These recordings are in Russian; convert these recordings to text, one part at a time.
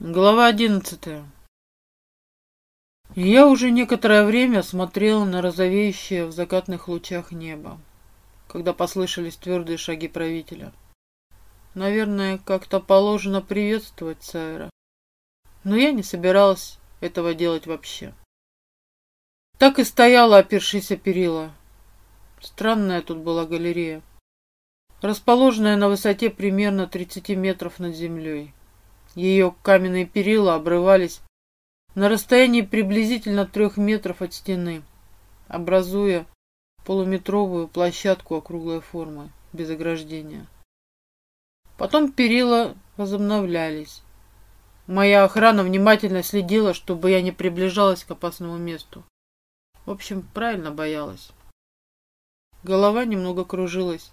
Глава одиннадцатая. Я уже некоторое время смотрела на розовеющее в закатных лучах небо, когда послышались твердые шаги правителя. Наверное, как-то положено приветствовать Сайра, но я не собиралась этого делать вообще. Так и стояла, опершись о перила. Странная тут была галерея, расположенная на высоте примерно 30 метров над землей. Ее каменные перила обрывались на расстоянии приблизительно трех метров от стены, образуя полуметровую площадку округлой формы, без ограждения. Потом перила возобновлялись. Моя охрана внимательно следила, чтобы я не приближалась к опасному месту. В общем, правильно боялась. Голова немного кружилась.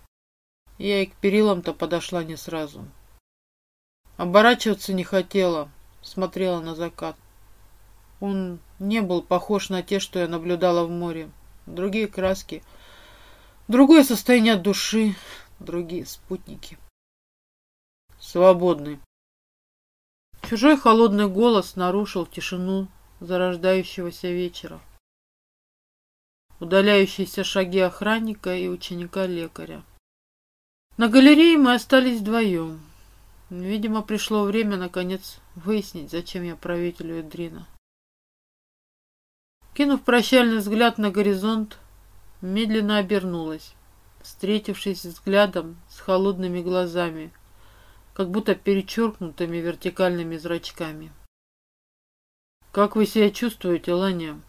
Я и к перилам-то подошла не сразу. Оборачиваться не хотела, смотрела на закат. Он не был похож на те, что я наблюдала в море. Другие краски, другое состояние души, другие спутники. Свободный. Чужой холодный голос нарушил тишину зарождающегося вечера. Удаляющиеся шаги охранника и ученика-лекаря. На галерее мы остались вдвоем. Видимо, пришло время, наконец, выяснить, зачем я правителю Эдрина. Кинув прощальный взгляд на горизонт, медленно обернулась, встретившись взглядом с холодными глазами, как будто перечеркнутыми вертикальными зрачками. «Как вы себя чувствуете, Ланя?»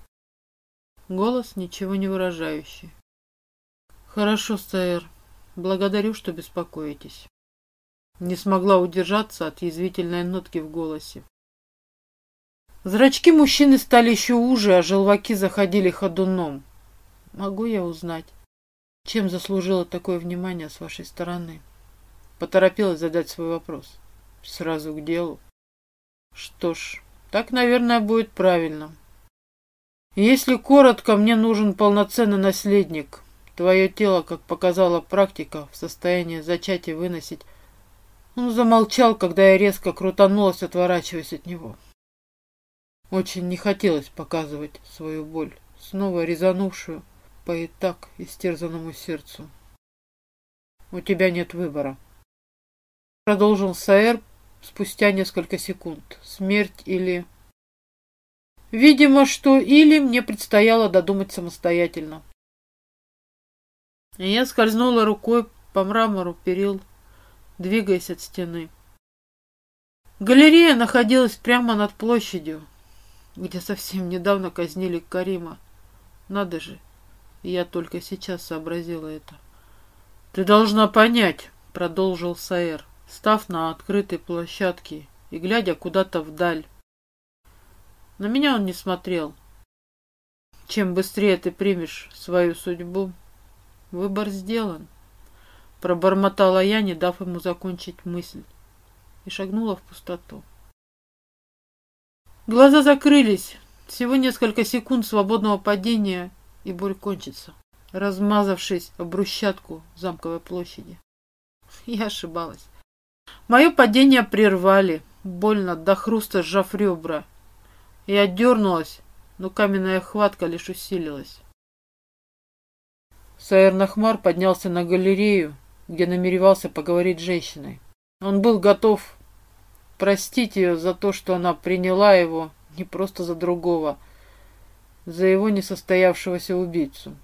Голос ничего не выражающий. «Хорошо, Стаэр. Благодарю, что беспокоитесь». Не смогла удержаться от язвительной нотки в голосе. Зрачки мужчины стали еще уже, а желваки заходили ходуном. Могу я узнать, чем заслужило такое внимание с вашей стороны? Поторопилась задать свой вопрос. Сразу к делу. Что ж, так, наверное, будет правильно. Если коротко, мне нужен полноценный наследник. Твое тело, как показала практика, в состоянии зачать и выносить он замолчал, когда я резко крутанулась, отворачиваясь от него. Очень не хотелось показывать свою боль, снова резанувшую по и так истерзанному сердцу. «У тебя нет выбора», — продолжил Саэр спустя несколько секунд. «Смерть или...» Видимо, что или мне предстояло додумать самостоятельно. И я скользнула рукой по мрамору перил двигаясь от стены. Галерея находилась прямо над площадью, где совсем недавно казнили Карима. Надо же, я только сейчас сообразила это. «Ты должна понять», — продолжил Саэр, став на открытой площадке и глядя куда-то вдаль. На меня он не смотрел. Чем быстрее ты примешь свою судьбу, выбор сделан. Пробормотала я, не дав ему закончить мысль, и шагнула в пустоту. Глаза закрылись. Всего несколько секунд свободного падения, и боль кончится, размазавшись об брусчатку замковой площади. Я ошибалась. Мое падение прервали, больно до хруста сжав ребра. Я дернулась, но каменная хватка лишь усилилась. Саэр Нахмар поднялся на галерею где намеревался поговорить с женщиной. Он был готов простить ее за то, что она приняла его не просто за другого, за его несостоявшегося убийцу.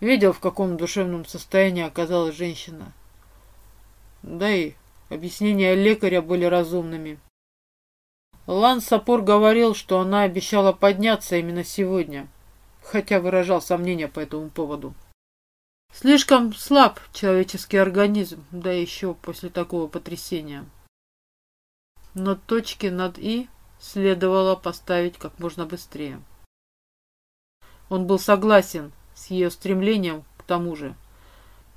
Видел, в каком душевном состоянии оказалась женщина. Да и объяснения лекаря были разумными. Лан Сапор говорил, что она обещала подняться именно сегодня, хотя выражал сомнения по этому поводу. Слишком слаб человеческий организм, да еще после такого потрясения. Но точки над «и» следовало поставить как можно быстрее. Он был согласен с ее стремлением к тому же.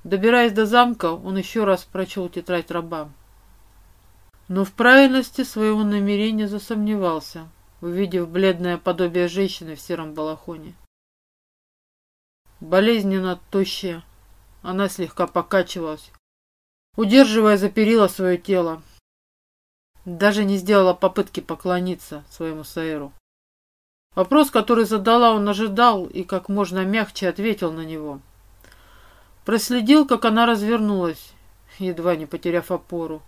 Добираясь до замка, он еще раз прочел тетрадь раба. Но в правильности своего намерения засомневался, увидев бледное подобие женщины в сером балахоне болезненно тощая. Она слегка покачивалась, удерживая за перила свое тело. Даже не сделала попытки поклониться своему Саэру. Вопрос, который задала, он ожидал и как можно мягче ответил на него. Проследил, как она развернулась, едва не потеряв опору,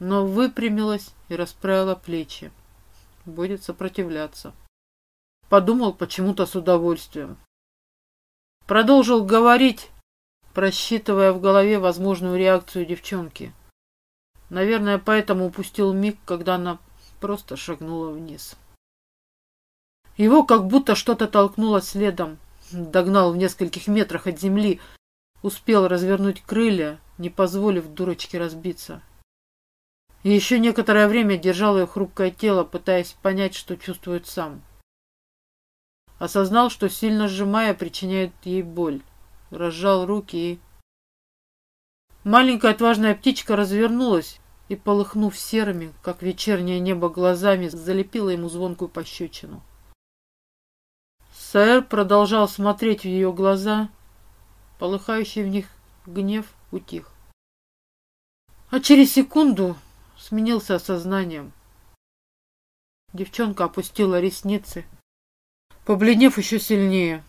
но выпрямилась и расправила плечи. Будет сопротивляться. Подумал почему-то с удовольствием. Продолжил говорить, просчитывая в голове возможную реакцию девчонки. Наверное, поэтому упустил миг, когда она просто шагнула вниз. Его как будто что-то толкнуло следом. Догнал в нескольких метрах от земли, успел развернуть крылья, не позволив дурочке разбиться. И еще некоторое время держал ее хрупкое тело, пытаясь понять, что чувствует сам. Осознал, что сильно сжимая, причиняет ей боль. Разжал руки и... Маленькая отважная птичка развернулась и, полыхнув серыми, как вечернее небо глазами, залепила ему звонкую пощечину. Саэр продолжал смотреть в ее глаза, полыхающий в них гнев утих. А через секунду сменился осознанием. Девчонка опустила ресницы, побледнев еще сильнее.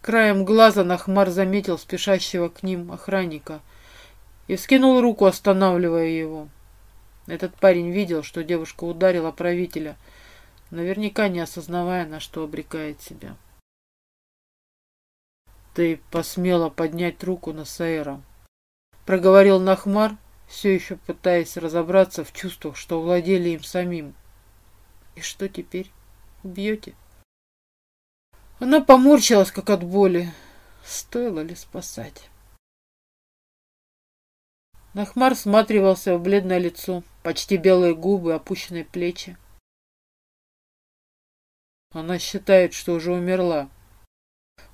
Краем глаза Нахмар заметил спешащего к ним охранника и вскинул руку, останавливая его. Этот парень видел, что девушка ударила правителя, наверняка не осознавая, на что обрекает себя. «Ты посмела поднять руку на Саэра», — проговорил Нахмар, все еще пытаясь разобраться в чувствах, что владели им самим. «И что теперь? Убьете?» Она поморщилась, как от боли. Стоило ли спасать? Нахмар всматривался в бледное лицо, почти белые губы, опущенные плечи. Она считает, что уже умерла.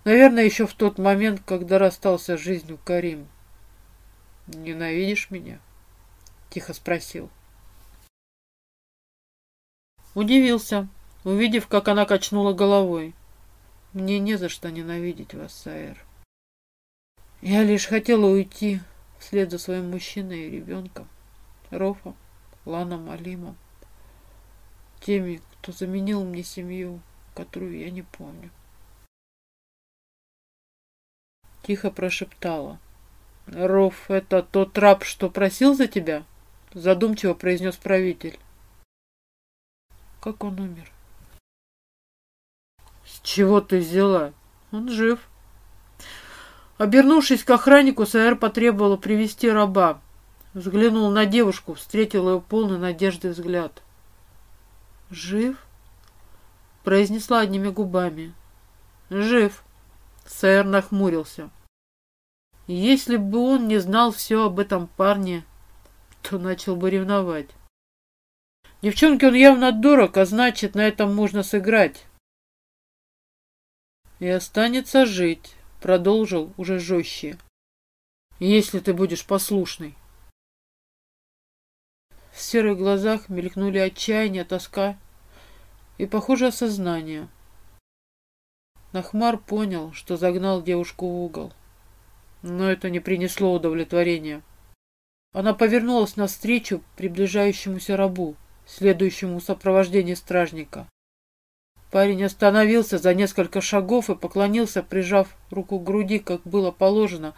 Наверное, еще в тот момент, когда расстался с жизнью Карим. «Ненавидишь меня?» — тихо спросил. Удивился, увидев, как она качнула головой. Мне не за что ненавидеть вас, Саэр. Я лишь хотела уйти вслед за своим мужчиной и ребенком. Рофом, Ланом, Алимом. Теми, кто заменил мне семью, которую я не помню. Тихо прошептала. «Роф, это тот раб, что просил за тебя?» Задумчиво произнес правитель. «Как он умер?» «С чего ты взяла? Он жив». Обернувшись к охраннику, Саэр потребовала привести раба. Взглянул на девушку, встретил ее полный надежды взгляд. «Жив?» произнесла одними губами. «Жив!» Сэр нахмурился. Если бы он не знал все об этом парне, то начал бы ревновать. Девчонке он явно дорог, а значит, на этом можно сыграть. И останется жить, продолжил уже жестче. Если ты будешь послушный. В серых глазах мелькнули отчаяние, тоска и, похоже, осознание. Нахмар понял, что загнал девушку в угол. Но это не принесло удовлетворения. Она повернулась навстречу приближающемуся рабу, следующему в сопровождении стражника. Парень остановился за несколько шагов и поклонился, прижав руку к груди, как было положено.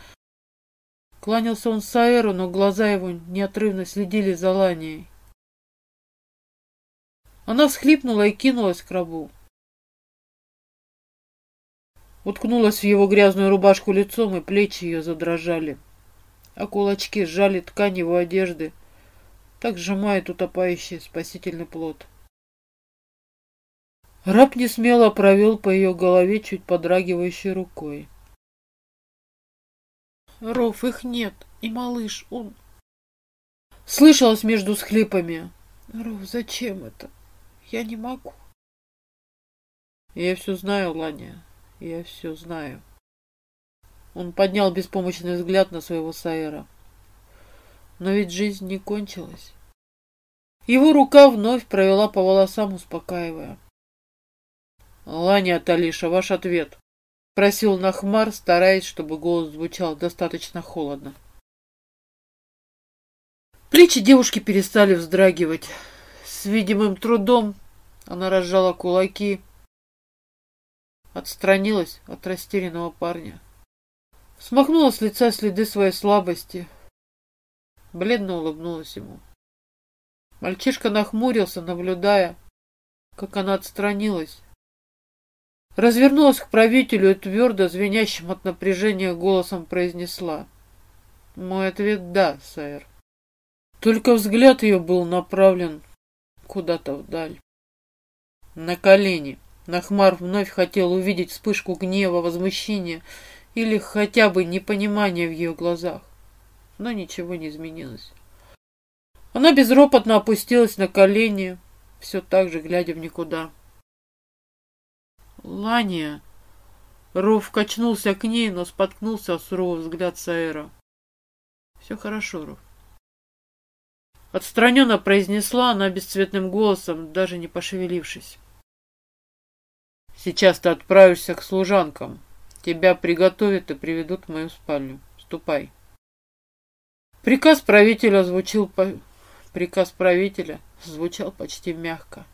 Кланялся он Саэру, но глаза его неотрывно следили за Ланией. Она всхлипнула и кинулась к рабу. Уткнулась в его грязную рубашку лицом, и плечи ее задрожали. А кулачки сжали ткань его одежды. Так сжимает утопающий спасительный плод. Раб не смело провел по ее голове чуть подрагивающей рукой. Ров, их нет, и малыш, он... Слышалось между схлипами. Ров, зачем это? Я не могу. Я все знаю, Ланя, я все знаю. Он поднял беспомощный взгляд на своего Саэра. Но ведь жизнь не кончилась. Его рука вновь провела по волосам, успокаивая. «Ланя Талиша, ваш ответ», — просил Нахмар, стараясь, чтобы голос звучал достаточно холодно. Плечи девушки перестали вздрагивать. С видимым трудом она разжала кулаки, отстранилась от растерянного парня. Смахнула с лица следы своей слабости. Бледно улыбнулась ему. Мальчишка нахмурился, наблюдая, как она отстранилась. Развернулась к правителю и твердо, звенящим от напряжения голосом произнесла. Мой ответ — да, сэр. Только взгляд ее был направлен куда-то вдаль. На колени. Нахмар вновь хотел увидеть вспышку гнева, возмущения или хотя бы непонимания в ее глазах. Но ничего не изменилось. Она безропотно опустилась на колени, все так же глядя в никуда. «Лания!» Ров качнулся к ней, но споткнулся о суровый взгляд Саэра. «Все хорошо, Ров». Отстраненно произнесла она бесцветным голосом, даже не пошевелившись. «Сейчас ты отправишься к служанкам. Тебя приготовят и приведут в мою спальню. Ступай». Приказ правителя звучал, по... Приказ правителя звучал почти мягко.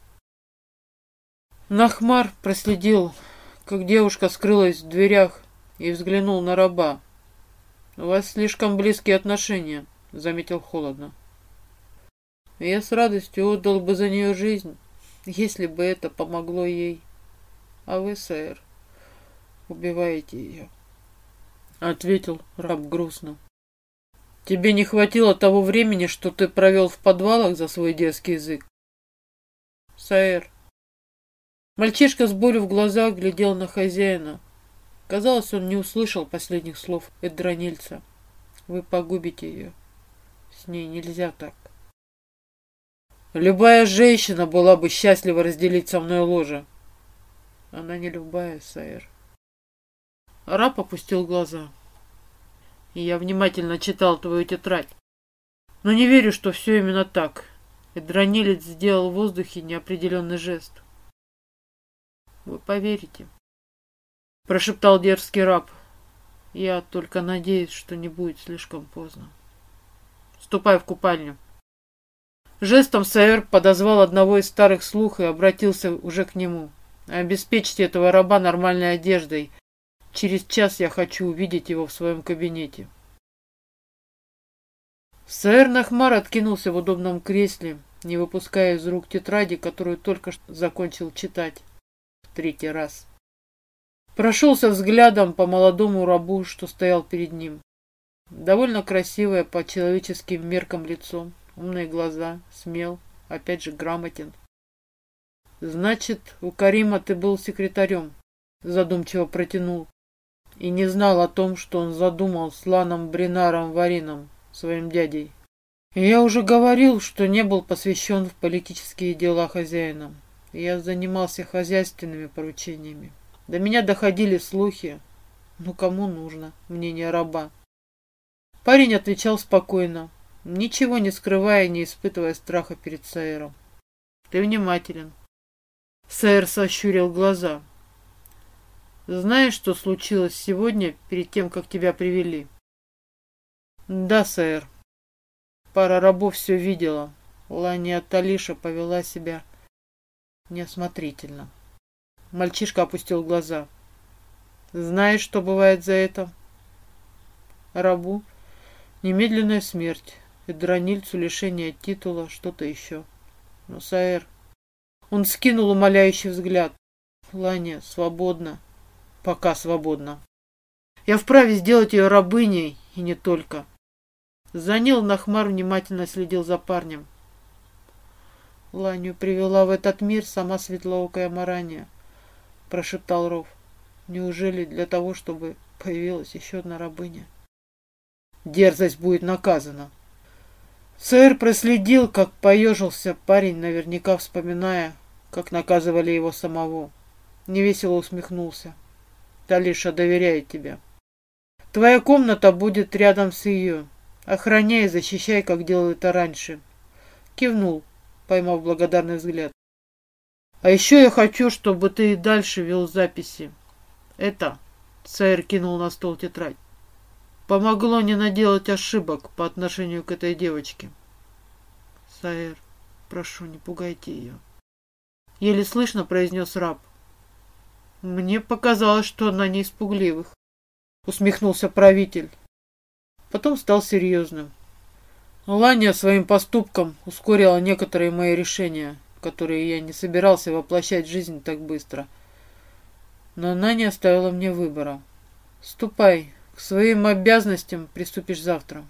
Нахмар проследил, как девушка скрылась в дверях и взглянул на раба. «У вас слишком близкие отношения», — заметил холодно. Я с радостью отдал бы за нее жизнь, если бы это помогло ей. А вы, сэр, убиваете ее. Ответил раб грустно. Тебе не хватило того времени, что ты провел в подвалах за свой детский язык? Сэр. Мальчишка с болью в глазах глядел на хозяина. Казалось, он не услышал последних слов Эдронильца. Вы погубите ее. С ней нельзя так. Любая женщина была бы счастлива разделить со мной ложе. Она не любая, сэр. Раб опустил глаза. Я внимательно читал твою тетрадь. Но не верю, что все именно так. Эдронилец сделал в воздухе неопределенный жест. Вы поверите, прошептал дерзкий раб. Я только надеюсь, что не будет слишком поздно. Ступай в купальню. Жестом Саэр подозвал одного из старых слух и обратился уже к нему. «Обеспечьте этого раба нормальной одеждой. Через час я хочу увидеть его в своем кабинете». Саэр Нахмар откинулся в удобном кресле, не выпуская из рук тетради, которую только что закончил читать. Третий раз. Прошелся взглядом по молодому рабу, что стоял перед ним. Довольно красивое по человеческим меркам лицо, умные глаза, смел, опять же грамотен. Значит, у Карима ты был секретарем, задумчиво протянул. И не знал о том, что он задумал с Ланом Бринаром Варином, своим дядей. И я уже говорил, что не был посвящен в политические дела хозяинам. Я занимался хозяйственными поручениями. До меня доходили слухи. Ну, кому нужно мнение раба? Парень отвечал спокойно, ничего не скрывая, не испытывая страха перед Саэром. Ты внимателен. Саэр сощурил глаза. Знаешь, что случилось сегодня, перед тем, как тебя привели? Да, сэр. Пара рабов все видела. Лания Талиша повела себя неосмотрительно. Мальчишка опустил глаза. Знаешь, что бывает за это? Рабу немедленная смерть и дронильцу лишение титула, что-то еще. Но Саэр... Он скинул умоляющий взгляд. Ланя, свободна. Пока свободна. Я вправе сделать ее рабыней, и не только. Занил Нахмар внимательно следил за парнем. Ланю привела в этот мир сама светлоокая Марания, прошептал Ров. Неужели для того, чтобы появилась еще одна рабыня? Дерзость будет наказана, Сэр проследил, как поежился парень, наверняка вспоминая, как наказывали его самого. Невесело усмехнулся. Талиша доверяет тебе. Твоя комната будет рядом с ее. Охраняй и защищай, как делал это раньше. Кивнул, поймав благодарный взгляд. А еще я хочу, чтобы ты и дальше вел записи. Это, сэр кинул на стол тетрадь помогло не наделать ошибок по отношению к этой девочке. Саэр, прошу, не пугайте ее. Еле слышно произнес раб. Мне показалось, что она не испугливых. Усмехнулся правитель. Потом стал серьезным. Ланя своим поступком ускорила некоторые мои решения, которые я не собирался воплощать в жизнь так быстро. Но она не оставила мне выбора. Ступай, к своим обязанностям приступишь завтра.